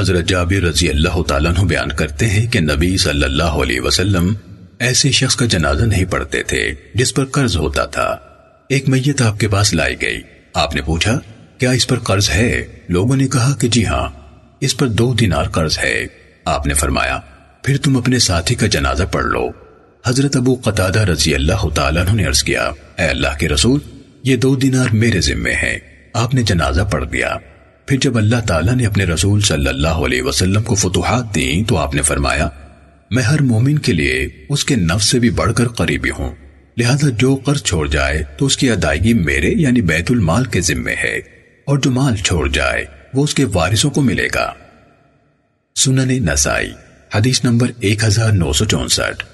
حضرت جابر رضی اللہ تعالیٰ عنہ بیان کرتے ہیں کہ نبی صلی اللہ علیہ وسلم ایسے شخص کا جنازہ نہیں پڑھتے تھے جس پر قرض ہوتا تھا۔ ایک میت آپ کے پاس لائی گئی۔ آپ نے پوچھا، کیا اس پر قرض ہے؟ لوگوں نے کہا کہ جی ہاں اس پر دو دینار قرض ہے۔ آپ نے فرمایا، پھر تم اپنے ساتھی کا جنازہ پڑھ لو۔ حضرت ابو قطادہ رضی اللہ تعالیٰ عنہ نے عرض کیا، اے اللہ کے رسول، یہ دو دینار میرے ذمے ہیں۔ آپ نے جنازہ پڑھ دیا پھر جب اللہ تعالیٰ نے اپنے رسول صلی اللہ علیہ وسلم کو فتوحات دیں تو آپ نے فرمایا، میں ہر مومن کے لیے اس کے نفس سے بھی بڑھ کر قریبی ہوں۔ لہذا جو قرض چھوڑ جائے تو اس کی ادائیگی میرے یعنی بیت المال کے ذمے ہے، اور جو مال چھوڑ جائے وہ اس کے وارثوں کو ملے گا۔ سنن نسائی، حدیث نمبر 1964